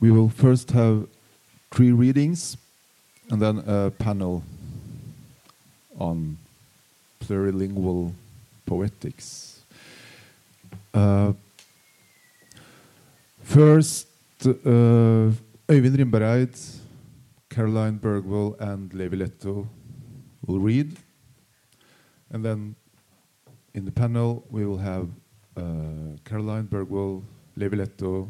we will first have three readings and then a panel on plurilingual poetics. Uh, first, uh, Øyvind Rimbareid, Caroline Bergvall, and Levi Lehto will read. And then in the panel, we will have uh, Caroline Bergvall, Levi Lehto,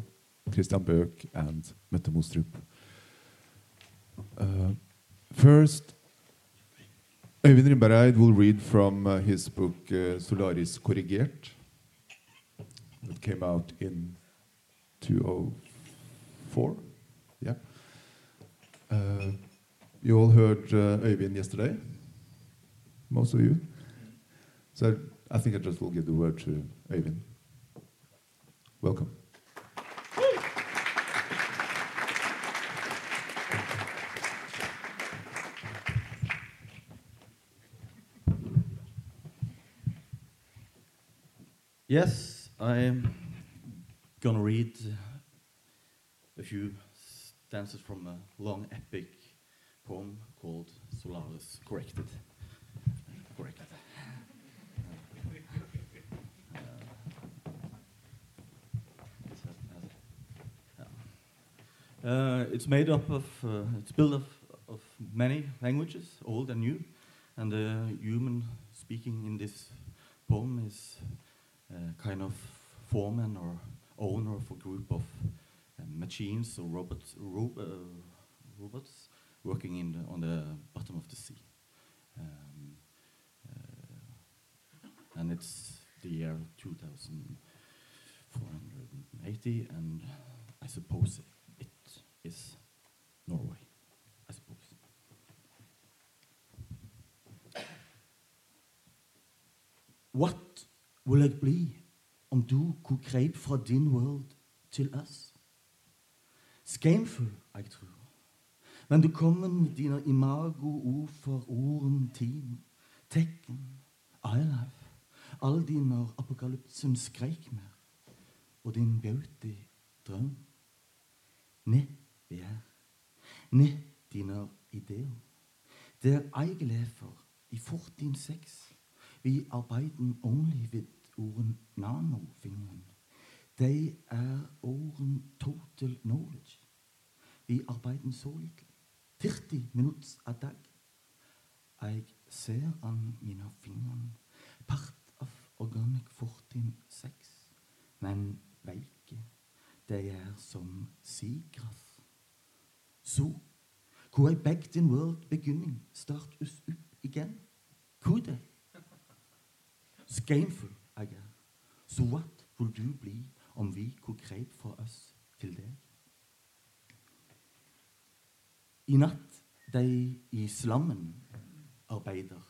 Christian Bök, and Mette Moestrup. Uh, first, Øyvind Rimbareid will read from uh, his book uh, Solaris Korrigert that came out in 2004. Yeah. Uh, you all heard uh, Øyvind yesterday, most of you. So I think I just will give the word to Øyvind. Welcome. Yes, I'm gonna read a few stanzas from a long epic poem called Solaris Corrected. Corrected. Uh, it's made up of, uh, it's built of, of many languages, old and new, and the human speaking in this poem is kind of foreman or owner of a group of uh, machines or robots, ro uh, robots working in the, on the bottom of the sea. Um, uh, and it's the year 2480, and I suppose it is Norway. I suppose. What vil jeg bli om du kunne grepe fra din world til oss? Skamfull, jeg tror. Men du kommer med dine imago ord for orden, team, tekken, life, all dine apokalypsen skreik mer, og din beauty drøm. Ne, vi er. Ne, dine ideer. Der jeg lever i 1406, vi arbeider only ved orden nanofingeren. De er orden total knowledge. Vi arbeider så lite. 40 minutter av dag. Jeg ser an mine fingrene, Part av organic 14-6. Men veike. De er som seagrass. Så hvor jeg begged in world beginning start us opp igjen. Hvor det? Skamfull er. Så what vil du bli om vi greip fra oss til deg? I natt de i slammen arbeider.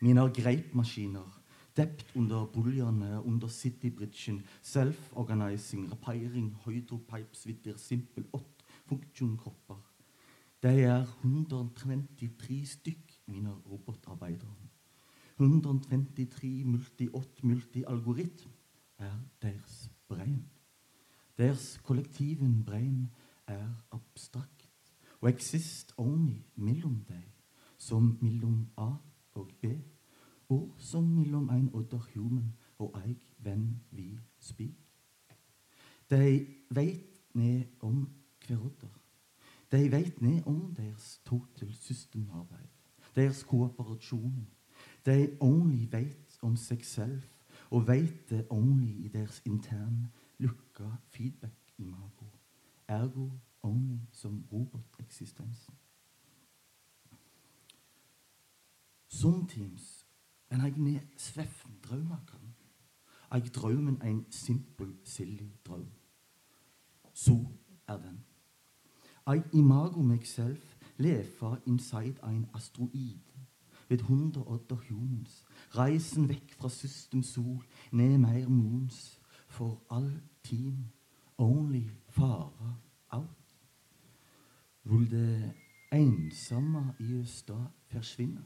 Mine greipmaskiner dept under buljene under citybridgen, self-organizing, repairing, hydropipes with simple åtte funksjonkropper. De er 123 stykk, mine robotarbeidere. 123 multi-8 multi-algoritm er deres brein. Deres kollektiven brein er abstrakt og exist only mellom deg, som mellom A og B, og som mellom en other human og jeg venn vi speak. De veit ned om hverandre. De veit ned om deres total systemarbeid, deres kooperasjon. De only vet om seg selv, og vet det only i deres interne lukka feedback-imago. Ergo only som roboteksistensen. Sometimes en jeg ned sveffen drømmakeren. Jeg drømmen en simpel, silly drøm. Så er den. Jeg imago meg selv lever inside en asteroid ved 108 hjons. Reisen vekk fra system sol, ned mer moons. For all team, only fare out. Vil det ensomme i da forsvinne?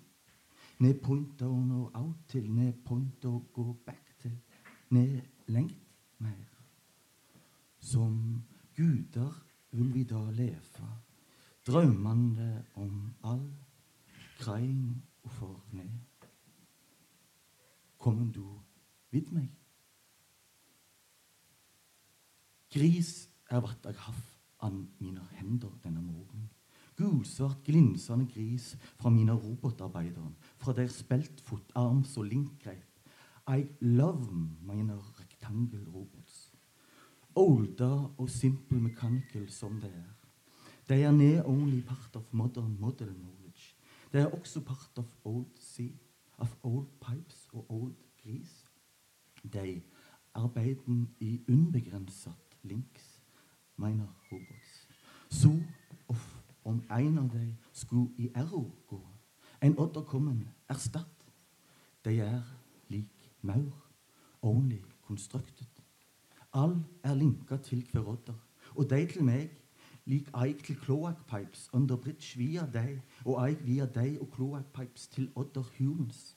Ned point og nå out til, ned point og gå back til, ned lengt mer. Som guder vil vi da leve, drømmende om all grein og forned? Kommer du vid meg? Gris er vatt jeg haff an mine hender denne morgen. Gulsvart, glinsende gris fra mine robotarbeidere, fra der speltfot, arms og linkgreip. I love mine rectangle robots. Older og simple mechanical som det er. They are near only part of modern model knowledge. They er også part of old sea, of old pipes og old gris. De arbeider i unbegrenset links, mener robots. Så off, om en av dem skulle i erro gå, en odderkommen erstatt. De er lik maur, only constructed. All er linka til hver odder, og de til meg lik eik til kloakkpipes under bridge via deg, og eik via deg og kloakkpipes til odder humans.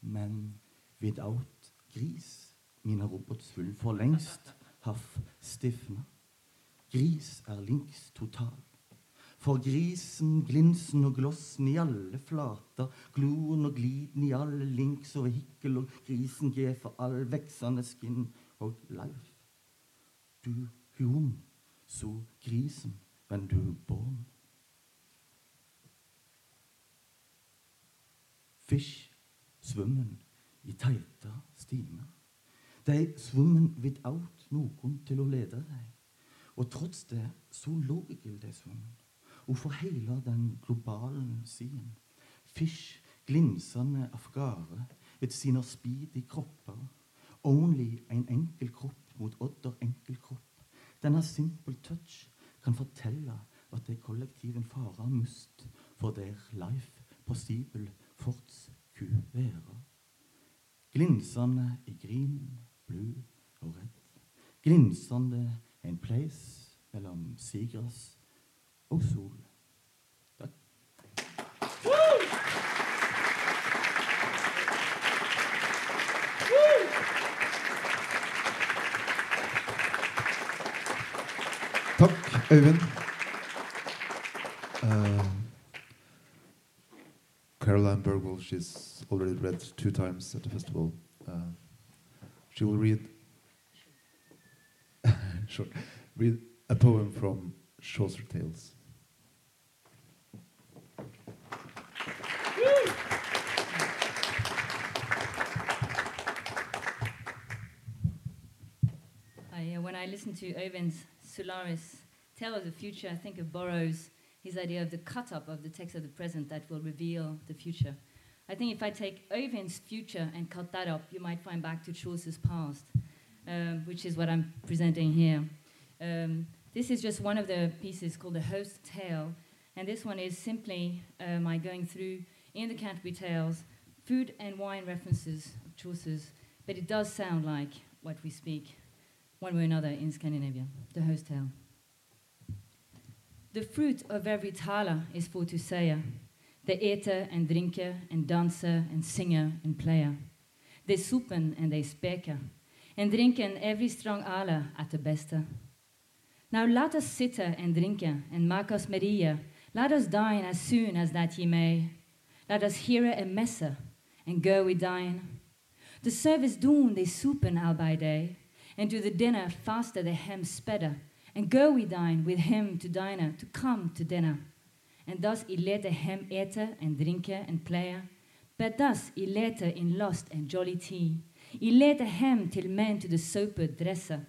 Men without gris, mine robots vil for lengst haff stifna. Gris er links total. For grisen, glinsen og glossen i alle flater, gloen og gliden i alle links og hikkel, og grisen gir for all veksende skinn og life. Du human, så grisen, wenn du born. Fish svømmen i teite stimer. De svømmen without noen til å lede dem. Og trots det så logical de svømmen. Og for hele den globale siden. Fish glinsende av gårde ved sine speedy kropper. Only en enkel kropp mot odder enkel kropp. Denne simple touch kan fortelle at det kollektiven fare must for der life possible forts ku være. Glinsende i green, blue og red. Glinsende en place mellom sigras og sol. Øyvind. Uh, Caroline Bergvall, she's already read two times at the festival. Uh, she will read, sure, read a poem from Chaucer Tales. I, uh, when I listen to Owen's Solaris tale of the future, I think of Burroughs, his idea of the cut up of the text of the present that will reveal the future. I think if I take Owen's future and cut that up, you might find back to Chaucer's past, um, which is what I'm presenting here. Um, this is just one of the pieces called the Host Tale, and this one is simply uh, my going through in the Canterbury Tales food and wine references of Chaucer's, but it does sound like what we speak one way or another in Scandinavia, the host tale. The fruit of every thaler is for to say. They eter and drinker and danser and singer and player. They supen and they speker and drinken every strong ale at the beste. Now let us sitte and drinken and make us merrie. Let us dine as soon as that ye may. Let us hear a messe and go we dine. The service doen they supen al by day and to the dinner faster the hem spedder, and go we dine with him to diner, to come to dinner. And thus I lete hem ete and drinke and playe, but thus I lete in lust and jolly tea. I lete hem till men to the soper dresse.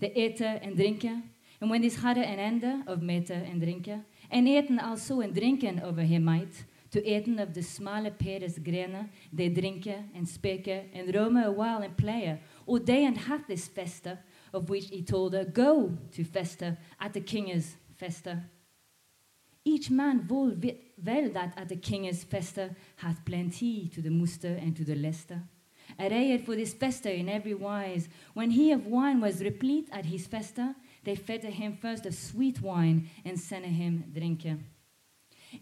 De ete and drinke, and when this hadde an ende of mete and drinke, and eten also and drinken over him might, to eten of the smale peres grene, they drinke and speke and rome a while and playe, or they and hath this festa, of which he told her, Go to festa at the king's festa. Each man vol well that at the king's festa hath plenty to the muster and to the lester. Arrayed for this festa in every wise, when he of wine was replete at his festa, they fed him first of sweet wine and sent him drinke.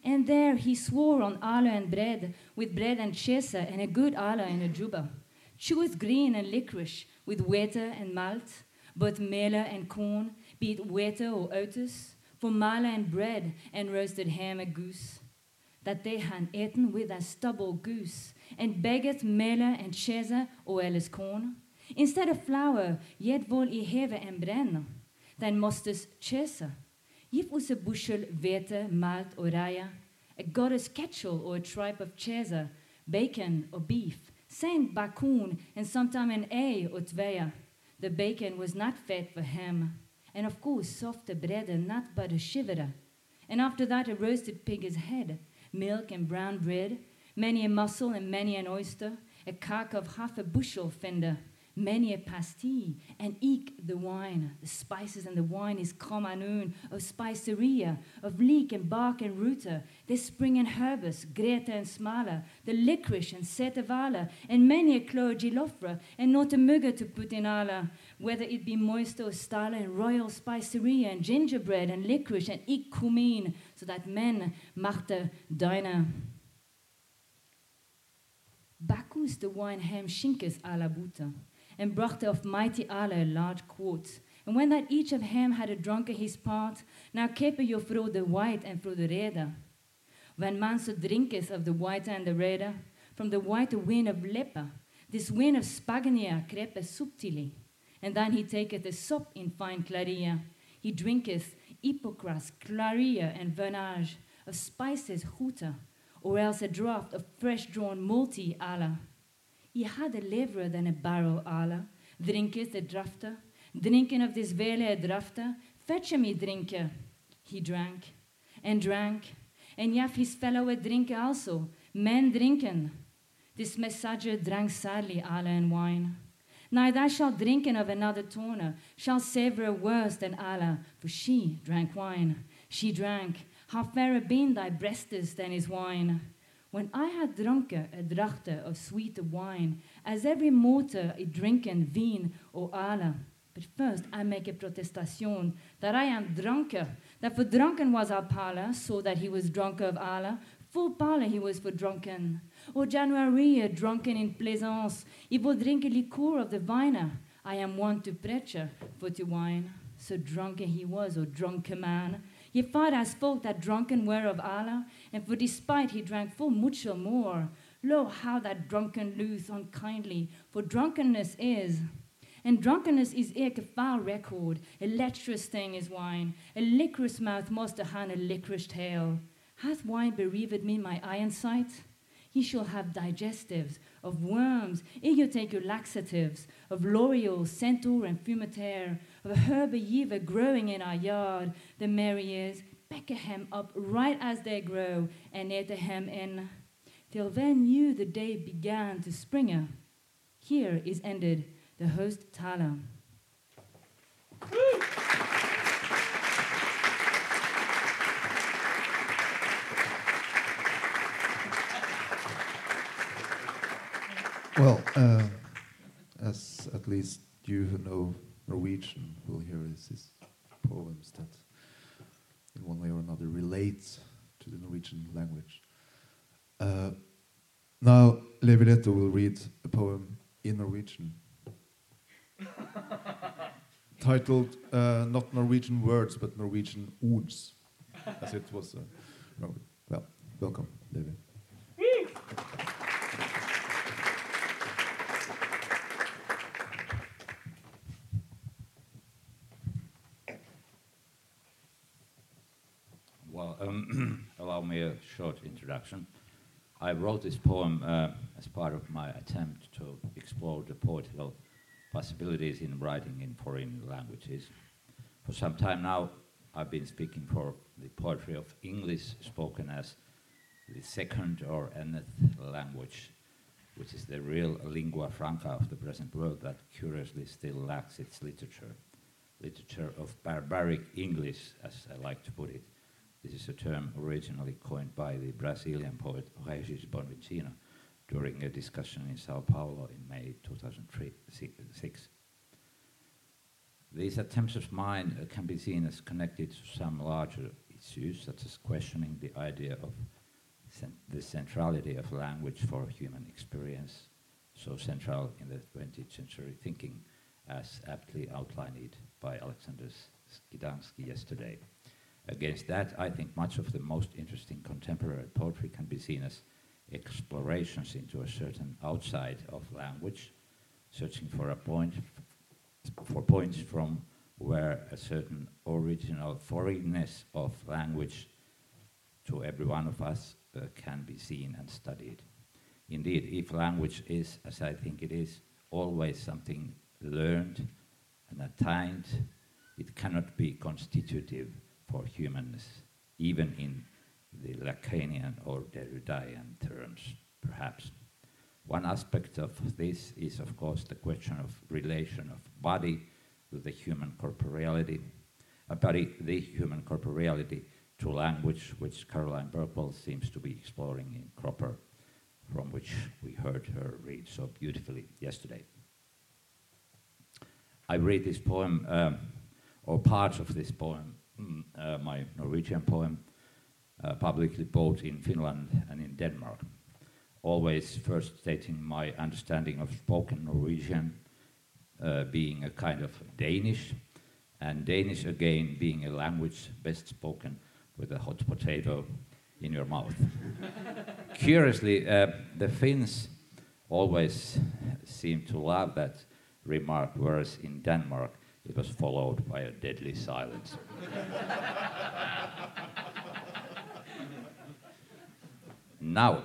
And there he swore on ale and bread, with bread and cheese and a good ale and a juba. Choice green and licorice, with water and malt, both meal and corn, be it water or oats, for mala and bread and roasted ham and goose, that they han eaten with a stubble goose, and beggeth mele and chese or elles corn. Instead of flour, yet vol i heve en brenn, then mostes chese. Give us a bushel vete, malt or raya, a goddess ketchel or a tripe of chese, bacon or beef, saint bacoon, and sometime an a or tvea. The bacon was not fit for him, and of course softer bread and not but a shiver. And after that a roasted pig's head, milk and brown bread, many a mussel and many an oyster, a cock of half a bushel fender, many a pastille, and eke the wine. The spices and the wine is comanoon of spiceria, of leek and bark and rooter, the spring and herbus, greta and smala, the licorice and setavala, and many a clogilofra, and not a mugger to put in ala, whether it be moist or stala and royal spiceria and gingerbread and licorice and eke cumin, so that men machte diner. Bacchus the wine ham shinkes a la and brachte of mighty Allah a large quart. And when that each of him had a drunken his part, now kepe you through the white and through the red. When man so drinketh of the white and the red, from the white a wind of leper, this wind of spagnia crepe subtili. And then he taketh a sop in fine claria. He drinketh hypocras, claria, and vernage, of spices huta, or else a draught of fresh drawn multi Allah. He had a leverer than a barrel ala. Drinketh a drafter. drinking of this vele a drafter. Fetch me drinker. He drank and drank. And yaf his fellow a drink also. Men drinken. This messenger drank sadly ala and wine. Neither shall drinken of another torner, shall savor worse than Allah, for she drank wine. She drank. How fairer been thy breastes than his wine. When I had drunken a eh, drachte of sweet wine, as every mortar i drinken vin or ale. But first I make a protestation that I am drunken, that for drunken was our parlor, so that he was drunk of ale. Full parlor he was for drunken. O January, a drunken in plaisance, he will drink a liqueur of the viner. I am one to preacher eh, for to wine. So drunken he was, O drunken man, Ye fight as folk that drunken were of Allah, and for despite he drank full mucho more. Lo, how that drunken lose unkindly, for drunkenness is. And drunkenness is eke a foul record, a lecherous thing is wine, a licorice mouth must a han a licorice tail. Hath wine bereaved me my eye and sight? Ye shall have digestives of worms, ere you take your laxatives, of l'oreal, centaur, and fumiteur, of herb yiva growing in our yard, the merry is, peck hem up right as they grow, and ete hem in. Till then you the day began to springe. Here is ended the host Tala. Well, uh, as at least you who know Norwegian will hear is his poems that in one way or another relate to the Norwegian language. Uh, now, Levi will read a poem in Norwegian titled uh, not Norwegian words but Norwegian ords, as it was. Uh, well, welcome, Levi. um, allow me a short introduction. I wrote this poem uh, as part of my attempt to explore the poetical possibilities in writing in foreign languages. For some time now, I've been speaking for the poetry of English spoken as the second or nth language, which is the real lingua franca of the present world that curiously still lacks its literature. Literature of barbaric English, as I like to put it. This is a term originally coined by the Brazilian poet Regis Bonvicino during a discussion in Sao Paulo in May 2006. These attempts of mine can be seen as connected to some larger issues, such as questioning the idea of the centrality of language for human experience, so central in the 20th century thinking, as aptly outlined by Alexander Skidansky yesterday. Against that, I think much of the most interesting contemporary poetry can be seen as explorations into a certain outside of language, searching for a point, for points from where a certain original foreignness of language to every one of us uh, can be seen and studied. Indeed, if language is, as I think it is, always something learned and attained, it cannot be constitutive for humans, even in the Lacanian or Derridian terms, perhaps. One aspect of this is, of course, the question of relation of body to the human corporeality, a body, the human corporeality to language, which Caroline Bergvall seems to be exploring in Cropper, from which we heard her read so beautifully yesterday. I read this poem, um, or parts of this poem, uh, my Norwegian poem, uh, publicly both in Finland and in Denmark. Always first stating my understanding of spoken Norwegian uh, being a kind of Danish, and Danish again being a language best spoken with a hot potato in your mouth. Curiously, uh, the Finns always seem to love that remark, whereas in Denmark it was followed by a deadly silence. now,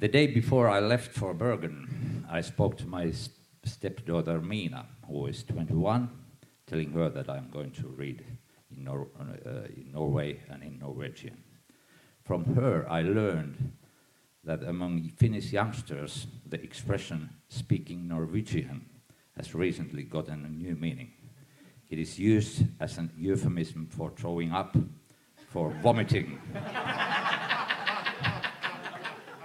the day before I left for Bergen, I spoke to my stepdaughter Mina, who is 21, telling her that I'm going to read in, Nor- uh, in Norway and in Norwegian. From her, I learned that among Finnish youngsters, the expression speaking Norwegian has recently gotten a new meaning. It is used as an euphemism for throwing up, for vomiting.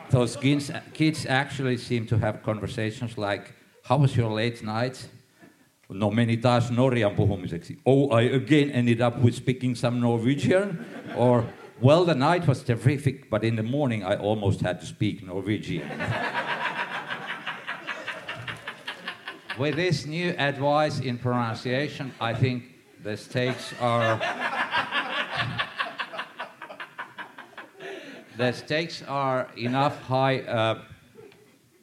Those kids, kids actually seem to have conversations like, How was your late night? No meni taas Norjan puhumiseksi. Oh, I again ended up with speaking some Norwegian. Or, well, the night was terrific, but in the morning I almost had to speak Norwegian. with this new advice in pronunciation, I think the stakes are. the stakes are enough high uh,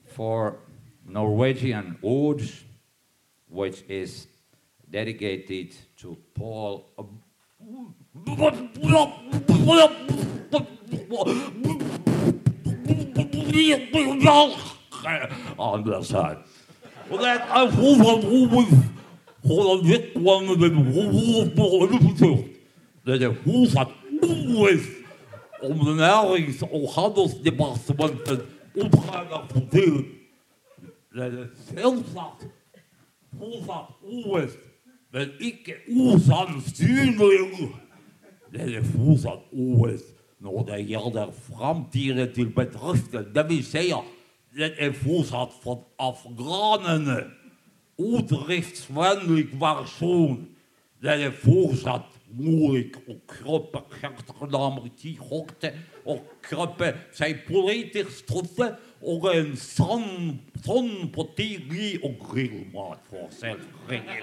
for Norwegian Odes, which is dedicated to Paal. om de nergens om handelsdepartementen opgaan te delen. Dat is heel zat. Hoe zat OES? Ben ik OESAN stuurling? Dat is hoe zat OES? Nou, dat jij de framtieren die betreft, dat wil zeggen het gevoel had van Afghanen, oudrechtsvriendelijk persoon, dat gevoel had moeilijk op kroppen, achternamen die hokte, op kroppen, zijn politisch stoffen, ook een zon, zonpartij die ook regelmaat voor zijn regel.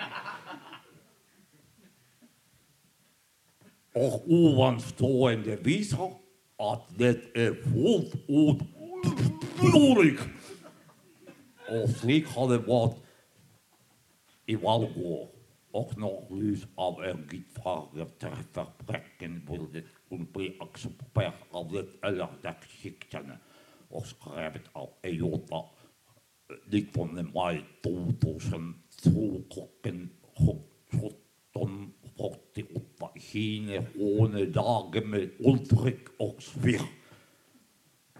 Ook uw stoende wiezer had dit gevoeld uit Jorik. Als ik had het wat, ik wou ook nog eens aan een gitaar te vertrekken wilde, om bij expert al het ellendig ziekten. Als schrijf het al een eh, jota, niet van de mij toetussen, toekokken, godschotten, wordt die op de dagen met ontdruk ook.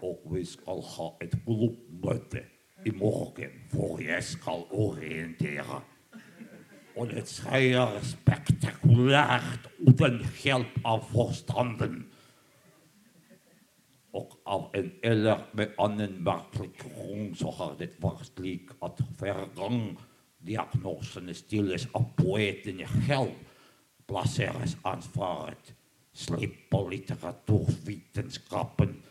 Ook always alga het kloppmutte. Ik mocht hem voor je skal oriënteren. En het schijnt spectaculair uden help aan voorstanden. Ook al een eller met een makkelijk groenzoger, dit waarschijnlijk had vergang. Diagnosen stilles aan poëten geld, placeres aanvaard, slipperliteratuurwetenschappen. literatuurwetenschappen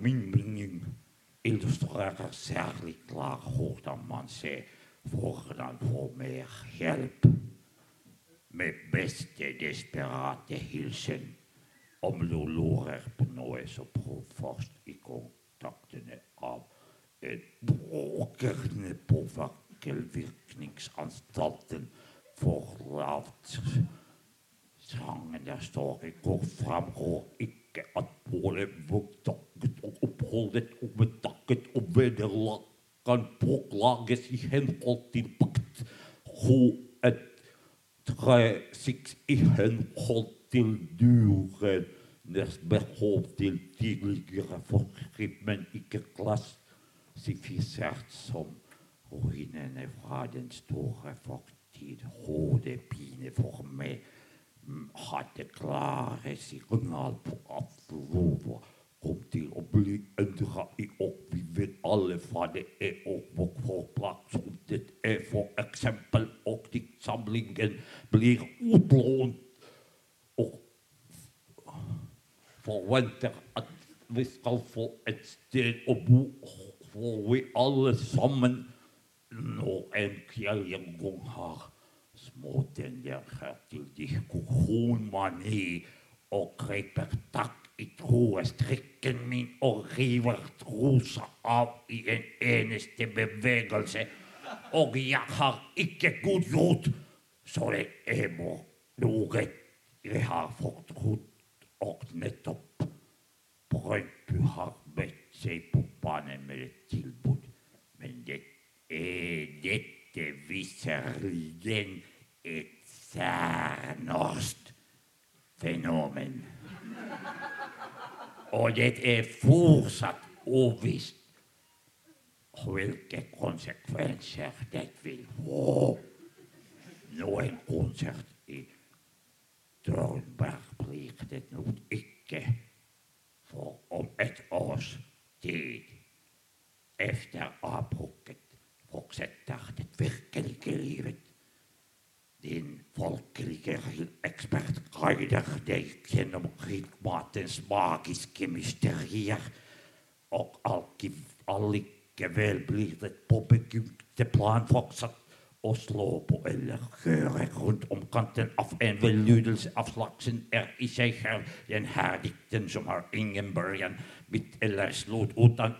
min mening illustrerer særlig klar hvordan man ser hvordan få mer hjelp. Med beste desperate hilsen. Om du lurer på noe, så prøv først i kontaktene av et brokerne på Vakkelvirkningsanstalten for lavt. Sangen der står i går framgår ikke at både takket og oppholdet og bedakket og vederlag kan påklages i henhold til pakt. H1 36 i henhold til dyrenes behov til tidligere forskrift, men ikke klassifisert som ruinene fra den store fortid. Hodepine for gaten klaar is, die kanaalboek afgelopen. Komt hier op jullie en dan ga ik ook wie wil alle vader de ook boek volplakt. Om dit E voor example ook die samlingen blijven uitloond. Ook voor winter het wiskelvol en steen op hoe voor we alle samen nog een keer jong haar. Har småtendenser til diskusjonmani og griper tak i troestrikken min og river trosa av i en eneste bevegelse. Og jeg har ikke godgjort, så det er noe jeg har fortrudd Og nettopp Brøndby har bedt seg på banen med et tilbud. Men det er dette It's een Nost fenomen. Och det är fortsatt ovisst vilka konsekvenser det vill ha. Någon konsert i Trondberg blir det nog icke för om ett års tid efter avbrottet fortsätter det verkliga livet den volkriegischen Expert Kreider, der genom Griekmatens magiske al og alle het på plan planfokset Oslopen en geurig rond om kanten af en wil nudels afslaksen. Er is zeker den härdikten haar har ingen början. Mitt eller slut utan.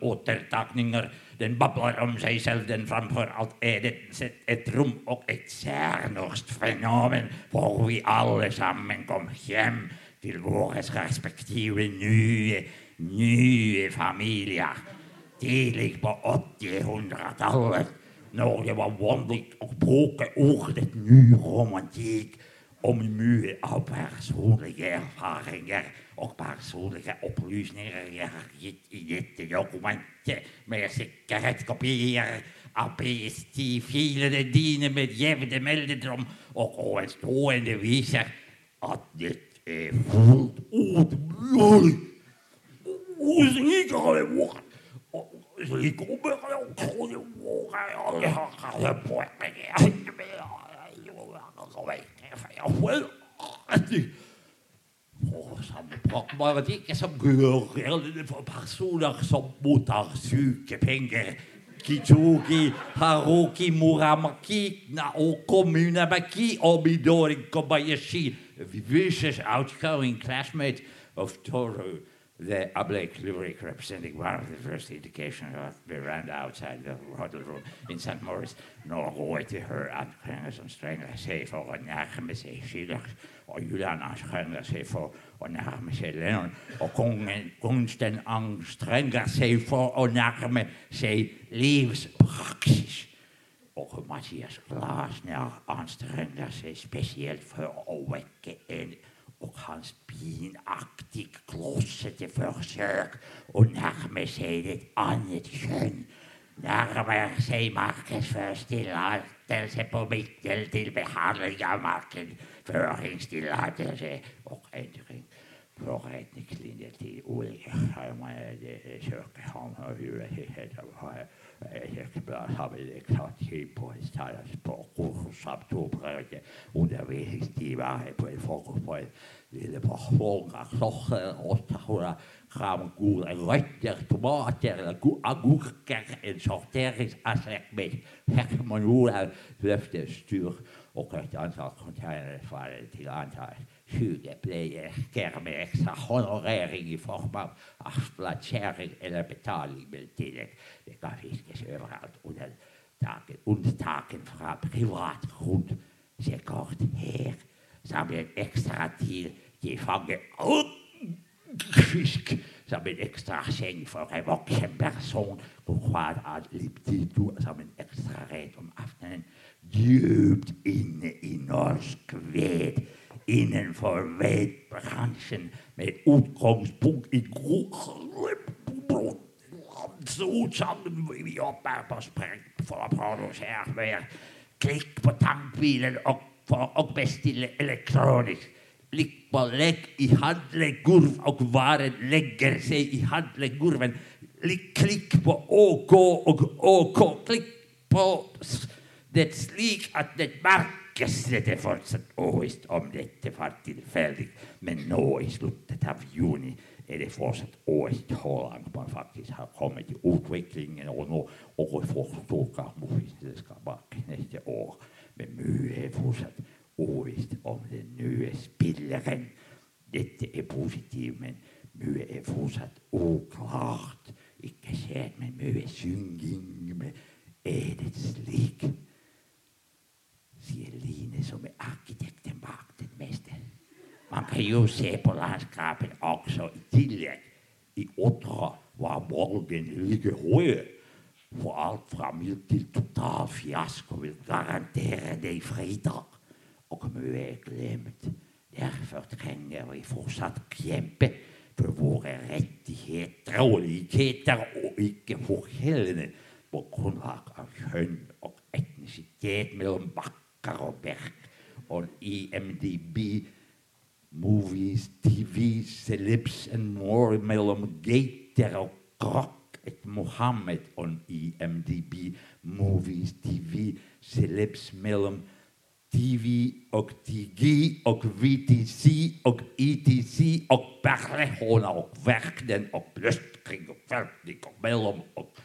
Den babbler om zijzelf själv, den framför allt är zet het rum och ett särnorskt fenomen. Får vi allesammen kom hem till våra respektive nieuwe nya familjer. Tidigt bij 800 alle nou, je wandelt op gebroken ogen. Dit nu romantiek. Om nu op persoonlijke ervaringen, op persoonlijke oplossingen, je documenten, met vielen de dienen met jevende melden om ook stroende wezer, had dit eh, voelt onmogelijk. Hoe is het niet ik kom wel goede morgen. Maar det ikke som gørerne for personer som mottar sykepenger. Kichugi, Haruki, Muramakina og Kommunamaki og Midori Kobayashi. This is outgoing classmate of Toru. The oblique lyric representing one of the first indications of Miranda outside the hotel room in St. Når råd til her anstrenger som strenger seg for å nærme seg Schiller, og Julian anstrenger seg for å nærme seg Lennon, kongen, kunsten anstrenger seg for å nærme seg livspraksis. Og Mathias Glasner anstrenger seg spesielt for å vekke en og hans pinaktig klossete forsøk å nærme seg et annet kjønn nærmer seg markedsførstillatelse på middel til behandling av markedsføringstillatelse og endring forretningslinjer til olje. Søker og Ekspert har ekspertabilidad påvisar språkkunskapsutbredning undervisningsgivare på en form för ville behålla sorter, åstadkomma fram goda rötter, tomater eller agurker, en sorteringsaspekt med hegemoniala löftesstyr och ett antal containers från ett till antal sykepleier skjer med ekstra honorering i form av avsplasjering eller betaling med tillegg. Det kan fiskes overalt under dagen, onsdagen fra privat rundsekord her. Som en ekstra til, til fange fisk som en ekstra seng for en voksen person. Som en ekstra rett om aftenen. Dypt inne i norsk ved. ihnen verweht Branchen mit Utkomstpunkt in Kroegrip. Zoetanden wie op papa spreekt voor Apollo's herweer. Klik på tankbilen ook, voor, ook bestille elektronisch. Lik på lek i handlegurv och varen legger sig i handlegurven. Klik på OK och OK. Klik på det slik dat det mark Gjeslet er fortsatt ovisst om dette var tilfeldig, men nå i slutten av juni er det fortsatt årets tårang man faktisk har kommet til utviklingen og nå og får storkraftmusikk bak neste år. Men mye er fortsatt ovisst om den nye spilleren. Dette er positivt, men Mohammed on IMDb, movies, TV, celebs, film, TV, ook TG, ook WTC, ook ETC, ook Perlegona, ook werken, ook lustkring, ook werkding, ook melom, ook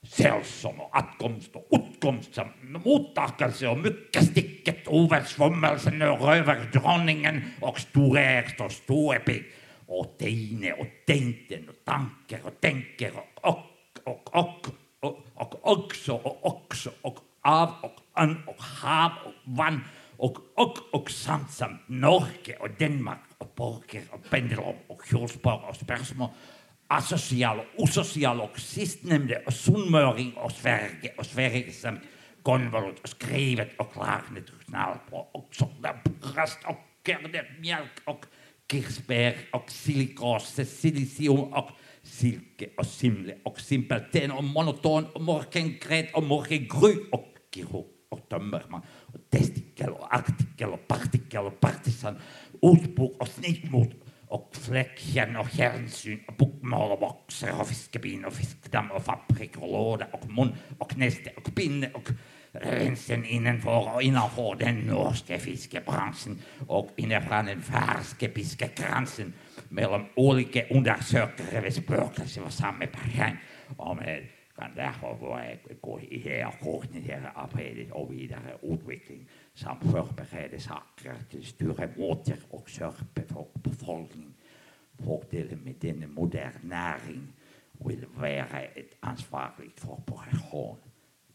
zeldzamme uitkomsten, uitkomsten, moeddakkers, mukkesticket, overschommels en ruiverdronningen, ook stoereert ook stoepik, og teine og teinte og tanker og ook, ook, ook, ook, ook zo, ook zo, ook af, ook aan, ook haaf, ook wan, ook, ook, ook Samsam, Norge, ook Denemark, ook Porker, ook Pendel, ook Gulsborg, ook Spersmo, asociaal, osociaal, ook sistnemde, ook Zonmeuring, ook Sverige, ook Sverige, samt Convolut, ook Skrevet, ook Laagnet, ook Snaalpo, ook ook, Rast, ook ook, Melk, ook Kirsberg, ook Silicoos, Silicium, ook... silke og simle og simpelthen og monoton og morgengret og morgengry og kirurg og tømmermann og testikkel og artikkel og partikkel og partisan, ordbok og snikmot og flekkjen og kjernsyn og bokmål og bokser og fiskebin og fiskedam og fabrikk og låde og munn og kneste og pinne og rensen innenfor og innenfor den norske fiskebransjen og innenfor den ferske piskekransen mellom ulike undersøkere ved spøkelser fra samme person. Og man eh, kan derfor gå eh, i og koordinere arbeidet og videre utvikling samt forberede saker til styremåter og sørpe for befolkningen. Fordelen med denne moderne modernæring vil være et ansvarlig for profesjon.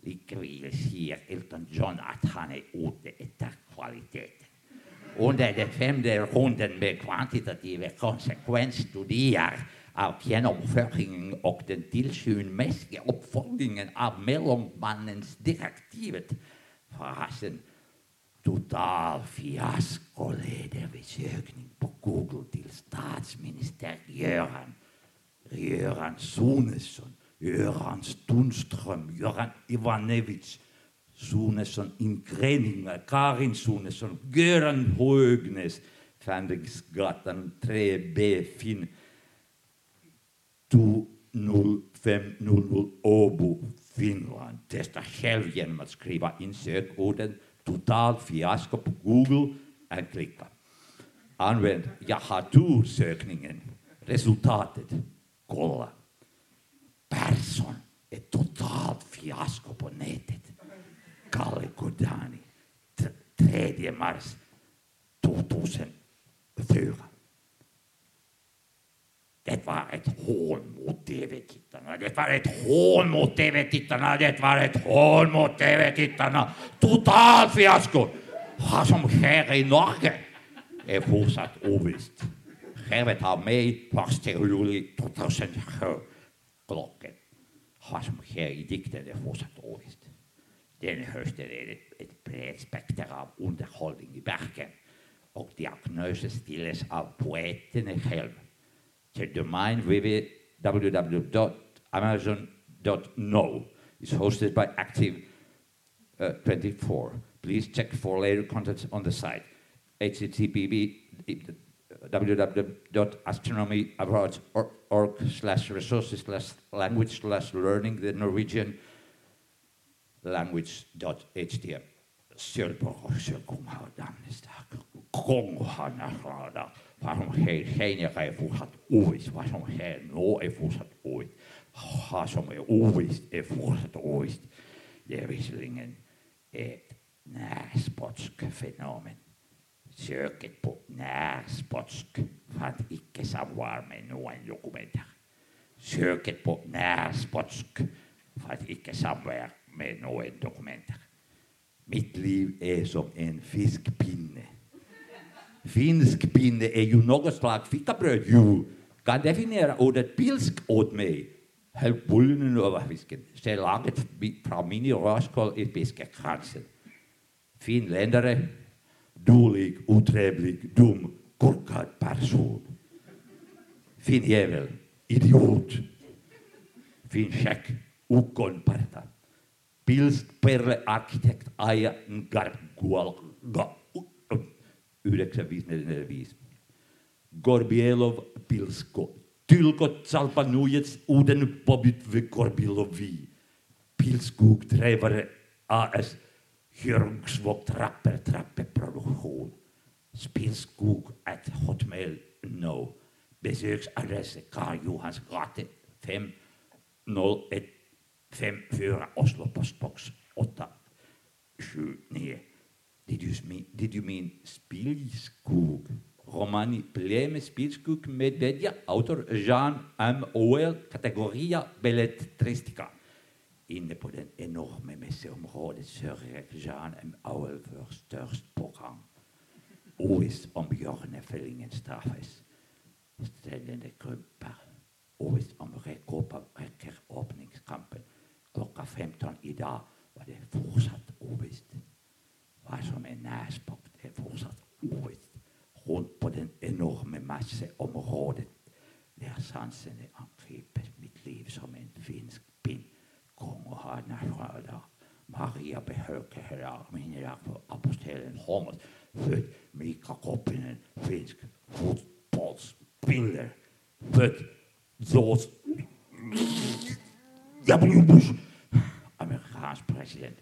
Likevel sier Elton John at han er ute etter kvaliteten. Onder de vijfde ronde met kwantitatieve consequentie studeer auf jener Bevölkerung auch den Tilschön mäßige Opferungen ab Mellonmannens direktivet verhassen. Totaal fiasco der Google till statsminister Jöran. Göran Sunesson, Göran Stunström, Jöran Ivanovic, Sunesson Ingreninger, Karin Sunesson, Göran Høgnes, Fänriksgatan 3B, Finn 20500 Åbo, Finland. Testa själv genom att skriva in sökorden total fiasko på Google och klicka. Använd jag har tur-sökningen. Resultatet. Kolla. Persson är totalt fiasko på nätet. Kalle Kodani. 3 mars 2004. Det var et hån mot TV-tittarna. Det var ett hån mot TV-tittarna. Det var ett hån mot TV-tittarna. Total fiasko! Hva som sker i Norge er fortsatt ovisst. Skrevet av mig 1 juli 2007 Klokken. Hva som sker i dikten er fortsatt ovisst. Den det ett brett spekter av underhållning i verken och diagnoser stilles av poeten själv. The domain www.amazon.no is hosted by Active uh, 24. Please check for later contents on the site. http www.astronomyawards.org slash resources slash language slash learning the Norwegian language.htm. Waarom geen geen voelt ooit? Waarom geen no voelt ooit? Waarom je mee ooit en voelt ooit. De wisselingen het naspotsk fenomen. Zoek het op naspotsk, want ik is aan warme nu een documenta. Zoek het op naspotsk, want ik kan aan. med noen dokumenter. Mitt liv er som en fiskpinne. Finsk pinne er jo noe slags fitabrød, jo. Kan definere ordet pilsk åt meg. Helt bullen over fisken. Se langt fra mine rødskål i fiskekransen. Finlendere dårlig, utrevelig, dum, korkat person. Finn jævel, idiot. Finn sjekk, ukon. Pilsk perle arkitekt Aija Ngargualga. 945. Gorbielov Pilsko. Tylko salpanujets uuden pobyt v Gorbielovi. Pilskog Trevare AS. Hjörungsvåg Trapper Trappe Produktion. Spilskog at Hotmail No. Besøksadresse Karl Johans gate 501 fem, fyra, Oslo postbox, åtta, sju, nee. Dit is mijn, dit is mijn pleme speelskoek met bedja, autor Jean M. Oel, categoria belletristica. Inne de den enorme messeområdet sørger Jean M. Oel for størst program. om om bjørnefellingen straffes. Stellende kruipen. OS om rekker openingskampen. Klokka 15 i dag var det fortsatt ovisst. Hva som er nærspakt, er fortsatt ovisst. Rundt på den enorme masseområdet der sansene angripes mitt liv som en finsk bind. Konge har nasjonaler. Maria behøker her dag for apostelen Holmes. Født mikrokroppen finsk fotballspiller. Født Zos W. Bush, President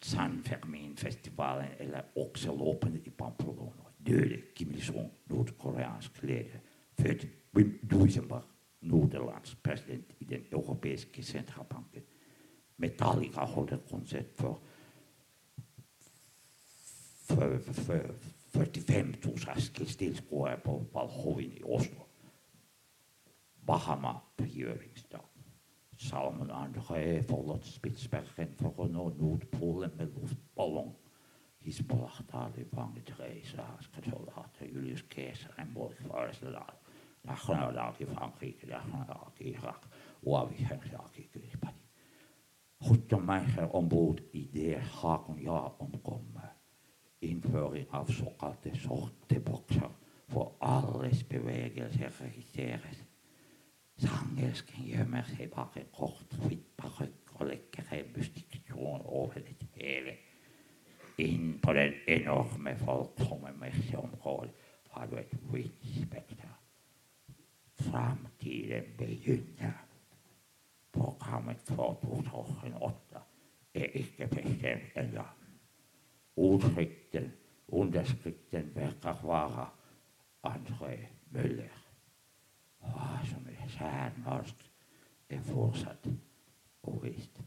San Fermin Festival en ook ze lopende in Pamplona. Deurde Kim Il-sung, Noord-Koreaans geleden. Vet, Wim Duisenbach, Nederlands president in de Europese centrale Metallica houdt een concert voor, voor, voor Stilskoer, stilscoren op Valhoi in Oslo. Bahama Prioringsdag samen aangeheuveld Spitsberg en een Noordpool en met luchtballon. Hezbollah daar de vangen het Israëlse soldaten, Julius Keizer en Bosphorus daar. Daar gaan dag in Frankrijk, daar gaan dag, in Irak. Waar we gaan daar in Kuwait. Goed de mensen om boord idee, haken ja omkomen. Invoering af soort de boxer voor alles bewegen ze registreren. Sangersken gjemmer seg bak en kort, hvitt parykk og legger en mystikkjon over det hele. Inn på den enorme folksomme messeområdet har du et hvitt spekter. Framtiden begynner. Programmet for 2008 er ikke bestemt ennå. Utskriften, underskriften virker være André Møller. Hva som er særnorsk, er fortsatt ovisst.